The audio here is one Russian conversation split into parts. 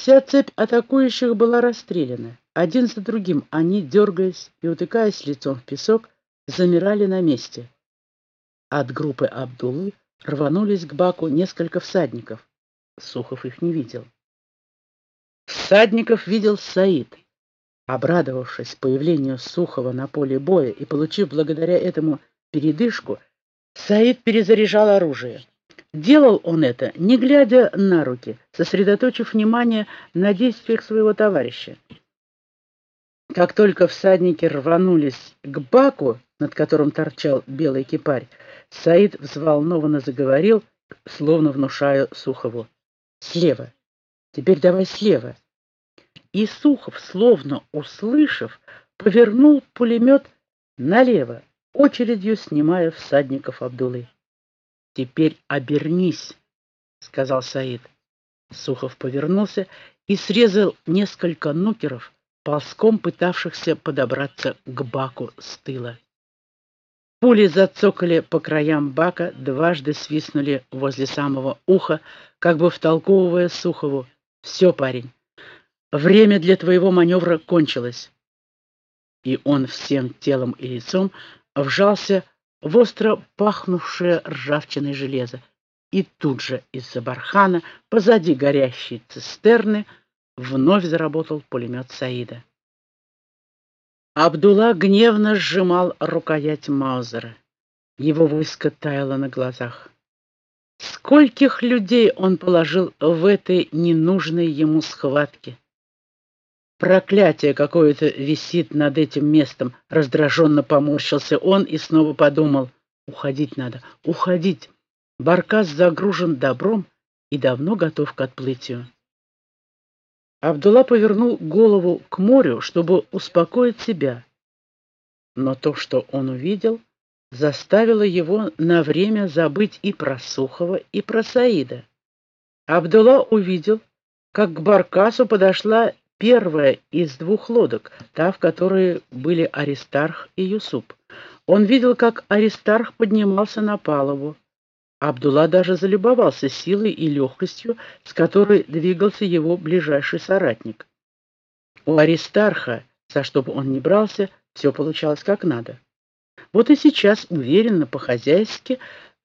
Вся цепь атакующих была расстреляна. Один за другим они, дергаясь и утыкаясь лицом в песок, замирали на месте. От группы Абдулы рванулись к Баку несколько всадников. Сухов их не видел. Всадников видел Саид. Обрадовавшись появлению Сухова на поле боя и получив благодаря этому передышку, Саид перезаряжал оружие. Делал он это, не глядя на руки, сосредоточив внимание на действиях своего товарища. Как только всадники рванулись к баку, над которым торчал белый кипарь, Саид взволнованно заговорил, словно внушая Сухову. «Слева! Теперь давай слева!» И Сухов, словно услышав, повернул пулемет налево, очередью снимая всадников Абдулы. «Теперь обернись», — сказал Саид. Сухов повернулся и срезал несколько нукеров, ползком пытавшихся подобраться к баку с тыла. Пули зацокали по краям бака, дважды свистнули возле самого уха, как бы втолковывая Сухову. «Все, парень, время для твоего маневра кончилось». И он всем телом и лицом вжался в остро пахнувшее ржавчиной железо. И тут же из-за бархана, позади горящей цистерны, вновь заработал пулемет Саида. Абдулла гневно сжимал рукоять Маузера. Его войско таяло на глазах. Скольких людей он положил в этой ненужной ему схватке? Проклятие какое-то висит над этим местом. Раздраженно поморщился он и снова подумал. Уходить надо, уходить. Баркас загружен добром и давно готов к отплытию. Абдулла повернул голову к морю, чтобы успокоить себя. Но то, что он увидел, заставило его на время забыть и про Сухова, и про Саида. Абдулла увидел, как к Баркасу подошла первая из двух лодок, та, в которой были Аристарх и Юсуп. Он видел, как Аристарх поднимался на палубу. Абдулла даже залюбовался силой и легкостью, с которой двигался его ближайший соратник. У Аристарха, за что бы он ни брался, все получалось как надо. Вот и сейчас, уверенно, по-хозяйски,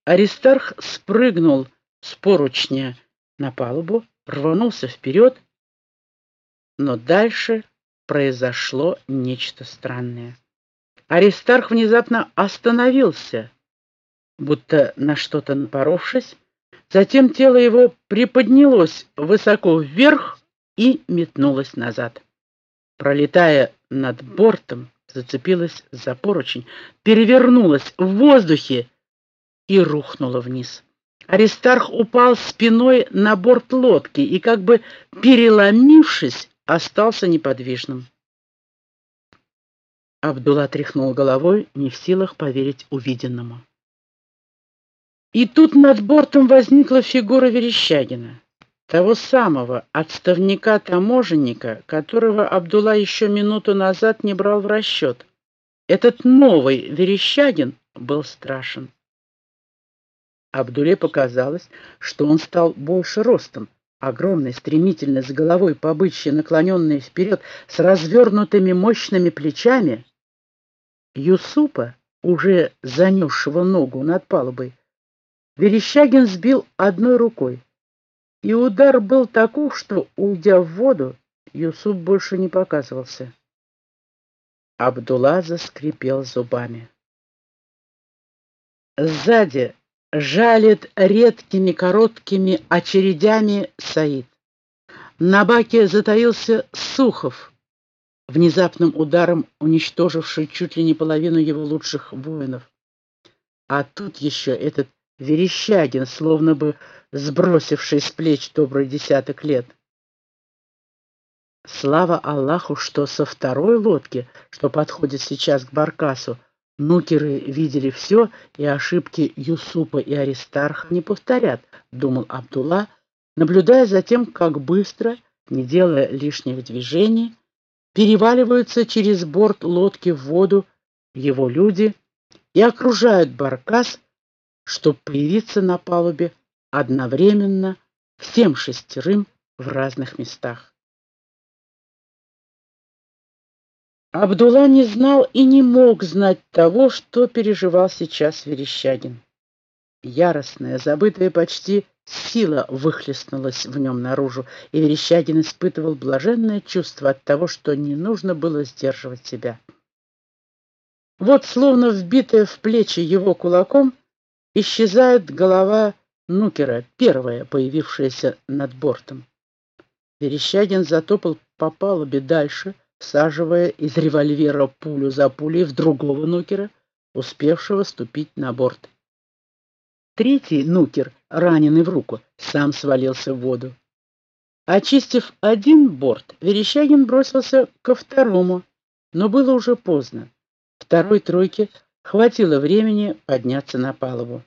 Аристарх спрыгнул с поручня на палубу, рванулся вперед но дальше произошло нечто странное. Аристарх внезапно остановился, будто на что-то напоровшись, затем тело его приподнялось высоко вверх и метнулось назад. Пролетая над бортом, зацепилась за поручень, перевернулась в воздухе и рухнула вниз. Аристарх упал спиной на борт лодки и, как бы переломившись, остался неподвижным. Абдулла тряхнул головой, не в силах поверить увиденному. И тут над бортом возникла фигура Верещагина, того самого отставника-таможенника, которого Абдулла еще минуту назад не брал в расчет. Этот новый Верещагин был страшен. Абдуле показалось, что он стал больше ростом, огромный, стремительно, с головой побычьи наклоненный вперед, с развернутыми мощными плечами, Юсупа, уже занесшего ногу над палубой, Верещагин сбил одной рукой. И удар был таков, что, уйдя в воду, Юсуп больше не показывался. Абдулла заскрипел зубами. Сзади жалит редкими короткими очередями Саид. На баке затаился Сухов, внезапным ударом уничтоживший чуть ли не половину его лучших воинов. А тут еще этот Верещагин, словно бы сбросивший с плеч добрый десяток лет. Слава Аллаху, что со второй лодки, что подходит сейчас к Баркасу, Нукеры видели все, и ошибки Юсупа и Аристарха не повторят, думал Абдулла, наблюдая за тем, как быстро, не делая лишних движений, переваливаются через борт лодки в воду его люди и окружают баркас, чтобы появиться на палубе одновременно всем шестерым в разных местах. Абдулла не знал и не мог знать того, что переживал сейчас Верещагин. Яростная, забытая почти сила выхлестнулась в нем наружу, и Верещагин испытывал блаженное чувство от того, что не нужно было сдерживать себя. Вот, словно вбитая в плечи его кулаком, исчезает голова Нукера, первая, появившаяся над бортом. Верещагин затопал по палубе дальше, всаживая из револьвера пулю за пулей в другого нукера, успевшего ступить на борт. Третий нукер, раненый в руку, сам свалился в воду. Очистив один борт, Верещагин бросился ко второму, но было уже поздно. Второй тройке хватило времени подняться на палубу.